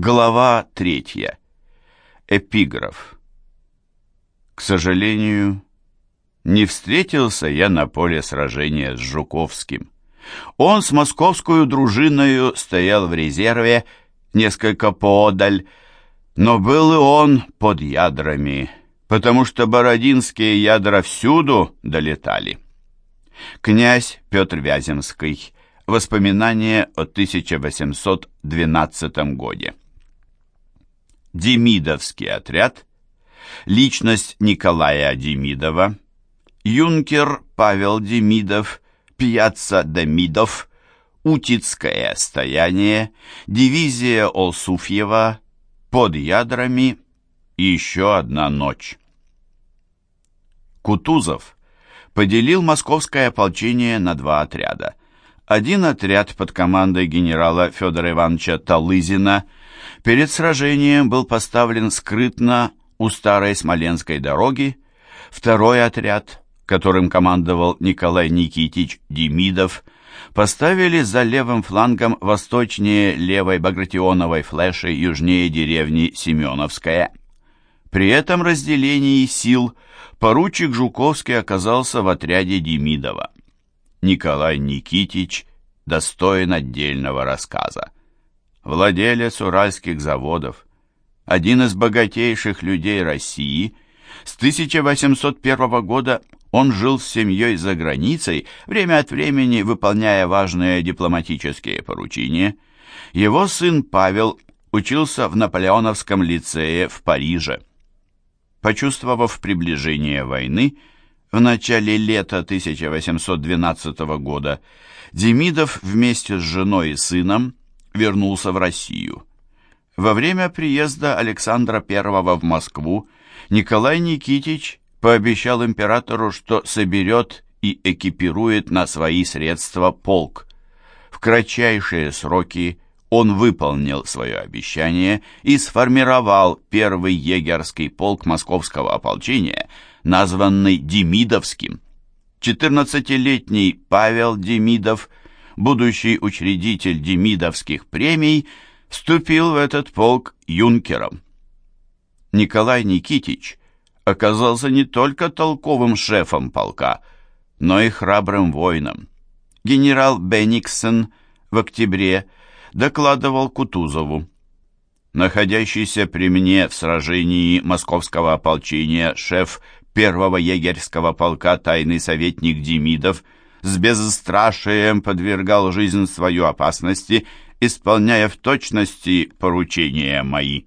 Глава третья. Эпиграф. К сожалению, не встретился я на поле сражения с Жуковским. Он с московскую дружиною стоял в резерве, несколько подаль, но был и он под ядрами, потому что бородинские ядра всюду долетали. Князь Петр Вяземский. Воспоминания о 1812 годе. Демидовский отряд, личность Николая Демидова, юнкер Павел Демидов, пьяца Демидов, Утицкое стояние, дивизия Олсуфьева, под ядрами еще одна ночь. Кутузов поделил московское ополчение на два отряда. Один отряд под командой генерала Федора Ивановича Талызина перед сражением был поставлен скрытно у старой Смоленской дороги, второй отряд, которым командовал Николай Никитич Демидов, поставили за левым флангом восточнее левой Багратионовой флеши южнее деревни Семеновская. При этом разделении сил поручик Жуковский оказался в отряде Демидова. Николай Никитич достоин отдельного рассказа. Владелец уральских заводов, один из богатейших людей России, с 1801 года он жил с семьей за границей, время от времени выполняя важные дипломатические поручения. Его сын Павел учился в Наполеоновском лицее в Париже. Почувствовав приближение войны, в начале лета 1812 года Демидов вместе с женой и сыном вернулся в Россию. Во время приезда Александра I в Москву Николай Никитич пообещал императору, что соберет и экипирует на свои средства полк. В кратчайшие сроки он выполнил свое обещание и сформировал первый егерский полк московского ополчения, названный Демидовским. 14-летний Павел Демидов, будущий учредитель Демидовских премий, вступил в этот полк юнкером. Николай Никитич оказался не только толковым шефом полка, но и храбрым воином. Генерал Бенниксон в октябре докладывал Кутузову. Находящийся при мне в сражении московского ополчения шеф первого егерского полка тайный советник Демидов с безстрашием подвергал жизнь свою опасности, исполняя в точности поручения мои.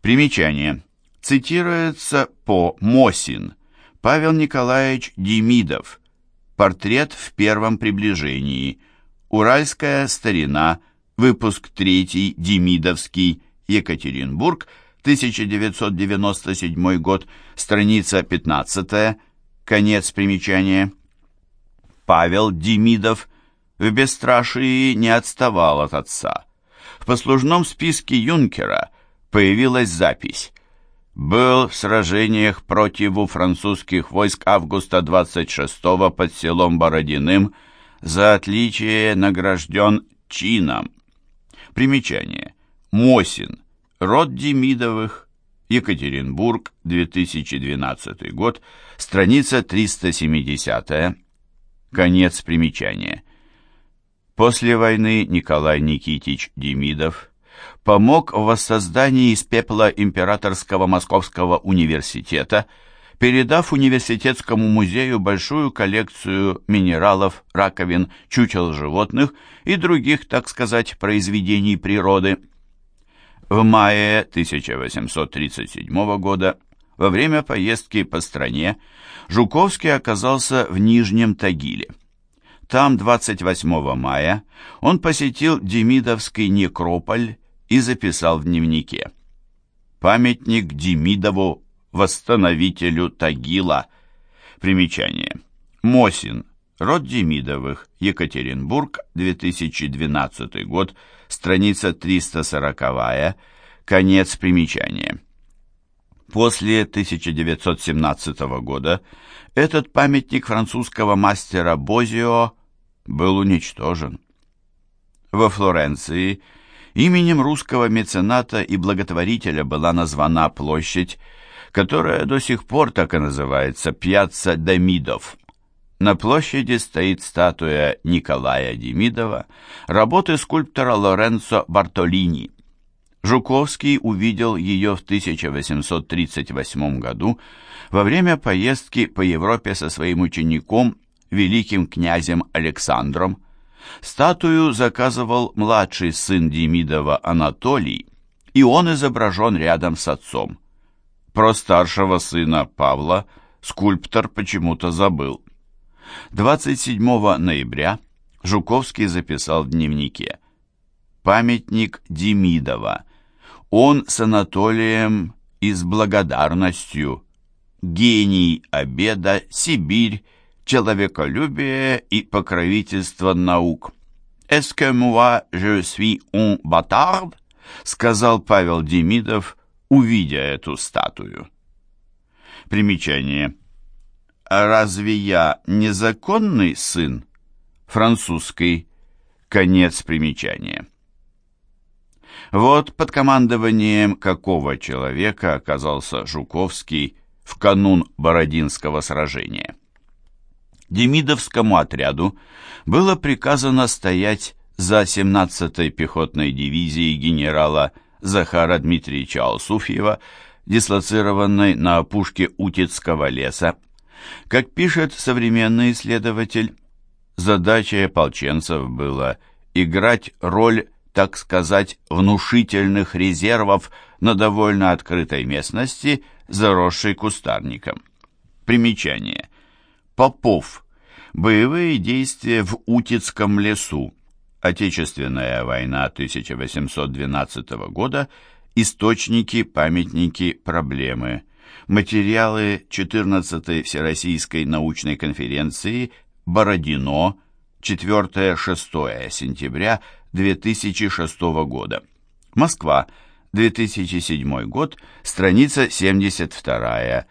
Примечание. Цитируется по Мосин. Павел Николаевич Демидов. Портрет в первом приближении. Уральская старина. Выпуск 3, Демидовский, Екатеринбург, 1997 год, страница 15, конец примечания. Павел Демидов в бесстрашии не отставал от отца. В послужном списке юнкера появилась запись был в сражениях против французских войск августа 26-го под селом Бородиным, за отличие награжден чином. Примечание. Мосин. Род Демидовых. Екатеринбург, 2012 год. Страница 370. Конец примечания. После войны Николай Никитич Демидов помог в воссоздании из пепла Императорского Московского университета, передав университетскому музею большую коллекцию минералов, раковин, чучел животных и других, так сказать, произведений природы. В мае 1837 года, во время поездки по стране, Жуковский оказался в Нижнем Тагиле. Там 28 мая он посетил Демидовский некрополь и записал в дневнике. Памятник Демидову восстановителю Тагила. Примечание. Мосин. Род Демидовых. Екатеринбург. 2012 год. Страница 340. Конец примечания. После 1917 года этот памятник французского мастера Бозио был уничтожен. Во Флоренции Именем русского мецената и благотворителя была названа площадь, которая до сих пор так и называется Пьяцца Демидов. На площади стоит статуя Николая Демидова, работы скульптора Лоренцо Бартолини. Жуковский увидел ее в 1838 году во время поездки по Европе со своим учеником, великим князем Александром. Статую заказывал младший сын Демидова Анатолий, и он изображен рядом с отцом. Про старшего сына Павла скульптор почему-то забыл. 27 ноября Жуковский записал в дневнике «Памятник Демидова. Он с Анатолием и с благодарностью. Гений обеда, Сибирь, человеколюбие и покровительство наук. «Est-ce que moi je suis un bâtard?» сказал Павел Демидов, увидя эту статую. Примечание. «А разве я незаконный сын?» Французский. Конец примечания. Вот под командованием какого человека оказался Жуковский в канун Бородинского сражения. Демидовскому отряду было приказано стоять за 17-й пехотной дивизией генерала Захара Дмитриевича Алсуфьева, дислоцированной на опушке Утицкого леса. Как пишет современный исследователь, задачей ополченцев было играть роль, так сказать, внушительных резервов на довольно открытой местности, заросшей кустарником. Примечание. Попов. Боевые действия в Утицком лесу. Отечественная война 1812 года. Источники, памятники, проблемы. Материалы 14-й Всероссийской научной конференции Бородино 4-6 сентября 2006 года. Москва, 2007 год, страница 72.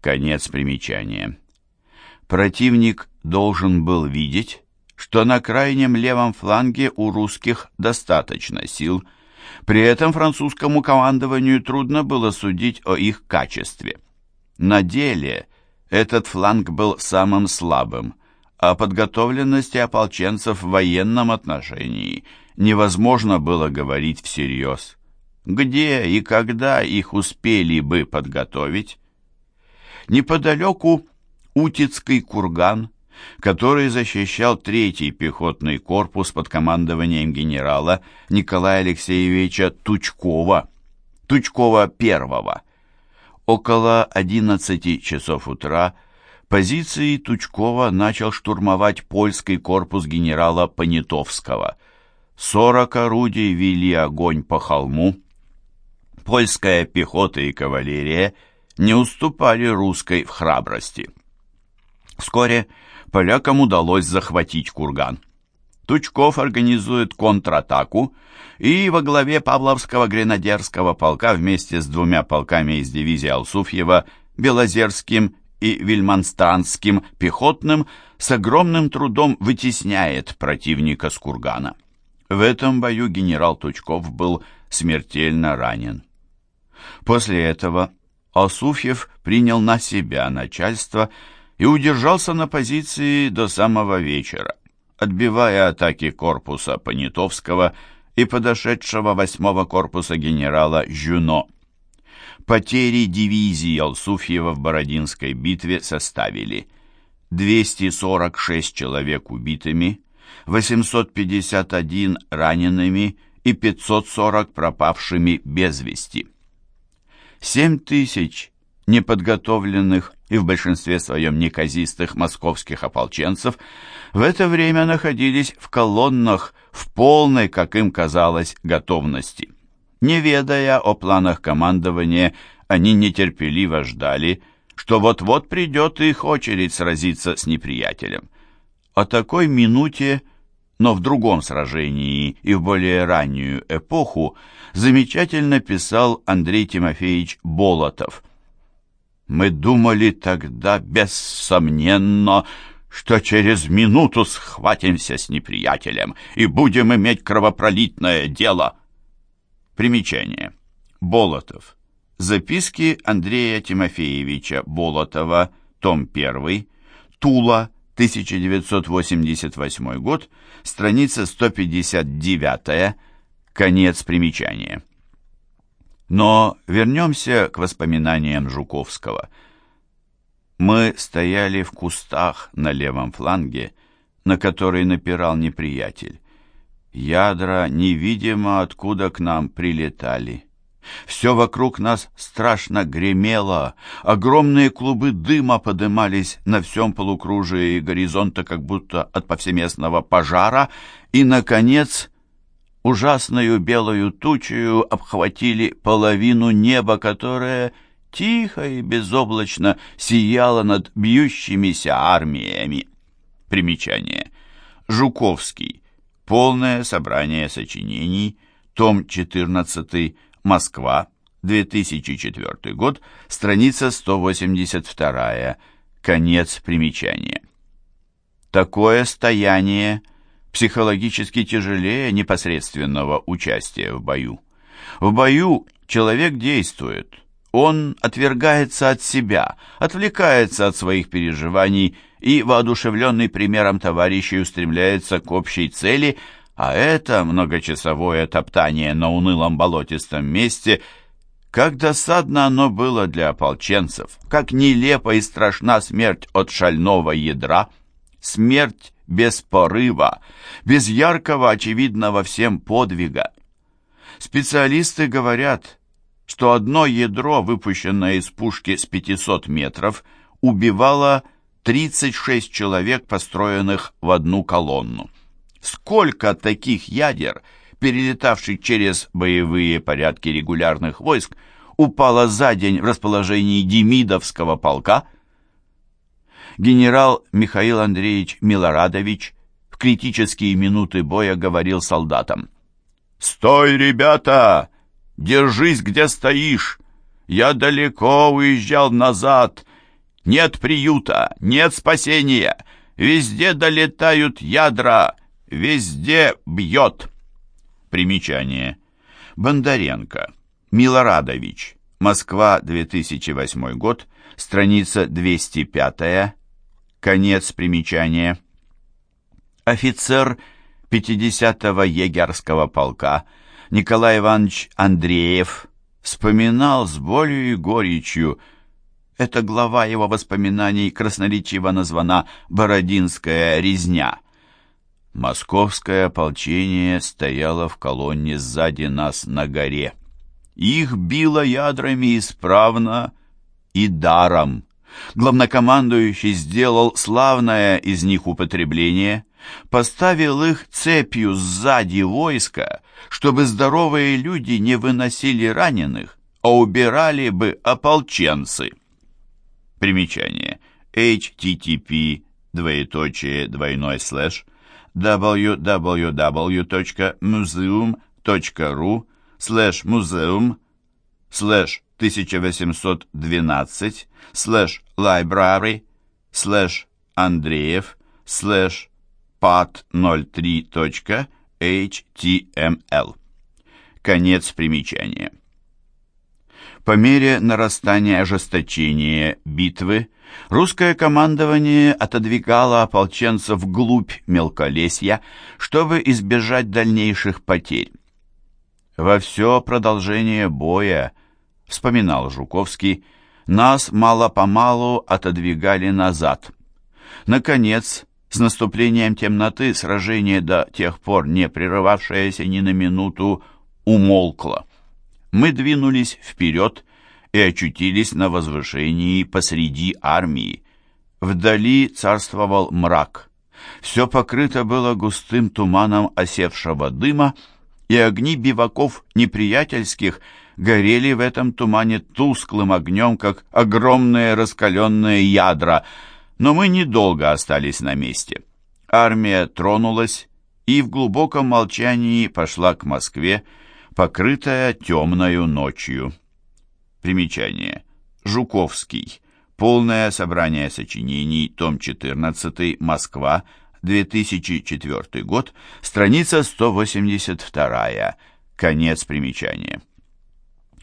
Конец примечания. Противник должен был видеть, что на крайнем левом фланге у русских достаточно сил, при этом французскому командованию трудно было судить о их качестве. На деле этот фланг был самым слабым, а подготовленности ополченцев в военном отношении невозможно было говорить всерьез. Где и когда их успели бы подготовить? Неподалеку Утицкий курган, который защищал третий пехотный корпус под командованием генерала Николая Алексеевича Тучкова, Тучкова первого. Около 11 часов утра позиции Тучкова начал штурмовать польский корпус генерала Понятовского. 40 орудий вели огонь по холму. Польская пехота и кавалерия не уступали русской в храбрости. Вскоре полякам удалось захватить курган. Тучков организует контратаку, и во главе Павловского гренадерского полка вместе с двумя полками из дивизии Алсуфьева, Белозерским и Вильманстанским пехотным с огромным трудом вытесняет противника с кургана. В этом бою генерал Тучков был смертельно ранен. После этого Алсуфьев принял на себя начальство и удержался на позиции до самого вечера, отбивая атаки корпуса Понятовского и подошедшего восьмого корпуса генерала Жюно. Потери дивизии Алсуфьева в Бородинской битве составили 246 человек убитыми, 851 ранеными и 540 пропавшими без вести. 7 тысяч неподготовленных и в большинстве своем неказистых московских ополченцев в это время находились в колоннах в полной, как им казалось, готовности. Не ведая о планах командования, они нетерпеливо ждали, что вот-вот придет их очередь сразиться с неприятелем. О такой минуте, но в другом сражении и в более раннюю эпоху, замечательно писал Андрей Тимофеевич Болотов – мы думали тогда, бессомненно, что через минуту схватимся с неприятелем и будем иметь кровопролитное дело. Примечание. Болотов. Записки Андрея Тимофеевича Болотова, том 1, Тула, 1988 год, страница 159, конец примечания. Но вернемся к воспоминаниям Жуковского. Мы стояли в кустах на левом фланге, на который напирал неприятель. Ядра невидимо откуда к нам прилетали. Все вокруг нас страшно гремело, огромные клубы дыма подымались на всем полукружии горизонта, как будто от повсеместного пожара, и, наконец, ужасную белую тучью обхватили половину неба, которое тихо и безоблачно сияло над бьющимися армиями. Примечание. Жуковский. Полное собрание сочинений. Том 14. Москва, 2004 год, страница 182, конец примечания. Такое стояние психологически тяжелее непосредственного участия в бою. В бою человек действует, он отвергается от себя, отвлекается от своих переживаний и, воодушевленный примером товарищей, устремляется к общей цели – а это многочасовое топтание на унылом болотистом месте, как досадно оно было для ополченцев, как нелепа и страшна смерть от шального ядра, смерть без порыва, без яркого, очевидного всем подвига. Специалисты говорят, что одно ядро, выпущенное из пушки с 500 метров, убивало 36 человек, построенных в одну колонну. Сколько таких ядер, перелетавших через боевые порядки регулярных войск, упало за день в расположении Демидовского полка? Генерал Михаил Андреевич Милорадович в критические минуты боя говорил солдатам. «Стой, ребята! Держись, где стоишь! Я далеко уезжал назад! Нет приюта, нет спасения! Везде долетают ядра!» Везде бьет. Примечание. Бондаренко. Милорадович. Москва, 2008 год. Страница 205. Конец примечания. Офицер 50-го егерского полка Николай Иванович Андреев вспоминал с болью и горечью, эта глава его воспоминаний красноречиво названа «Бородинская резня», Московское ополчение стояло в колонне сзади нас на горе. Их било ядрами исправно и даром. Главнокомандующий сделал славное из них употребление, поставил их цепью сзади войска, чтобы здоровые люди не выносили раненых, а убирали бы ополченцы. Примечание. http двоеточие двойной слэш www.museum.ru slash museum slash 1812 slash library slash Андреев slash pat03.html Конец примечания. По мере нарастания ожесточения битвы русское командование отодвигало ополченцев вглубь мелколесья, чтобы избежать дальнейших потерь. «Во все продолжение боя», — вспоминал Жуковский, — «нас мало-помалу отодвигали назад. Наконец, с наступлением темноты сражение до тех пор не прерывавшееся ни на минуту умолкло мы двинулись вперед и очутились на возвышении посреди армии. Вдали царствовал мрак. Все покрыто было густым туманом осевшего дыма, и огни биваков неприятельских горели в этом тумане тусклым огнем, как огромные раскаленные ядра, но мы недолго остались на месте. Армия тронулась и в глубоком молчании пошла к Москве, покрытая темною ночью. Примечание. Жуковский. Полное собрание сочинений, том 14, Москва, 2004 год, страница 182, Конец примечания.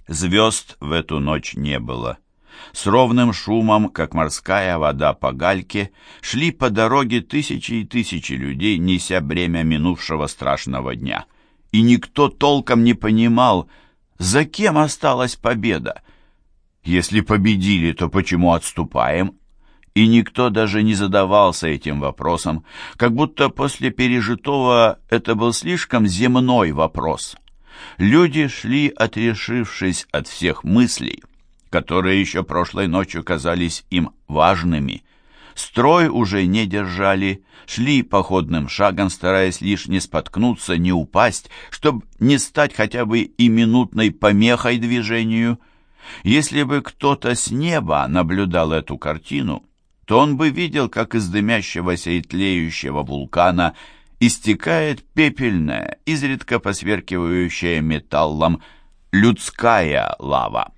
Звезд в эту ночь не было. С ровным шумом, как морская вода по гальке, шли по дороге тысячи и тысячи людей, неся бремя минувшего страшного дня. И никто толком не понимал, за кем осталась победа. Если победили, то почему отступаем? И никто даже не задавался этим вопросом, как будто после пережитого это был слишком земной вопрос. Люди шли, отрешившись от всех мыслей, которые еще прошлой ночью казались им важными. Строй уже не держали, шли походным шагом, стараясь лишь не споткнуться, не упасть, чтобы не стать хотя бы и минутной помехой движению. Если бы кто-то с неба наблюдал эту картину, то он бы видел, как из дымящегося и тлеющего вулкана истекает пепельная, изредка посверкивающая металлом людская лава.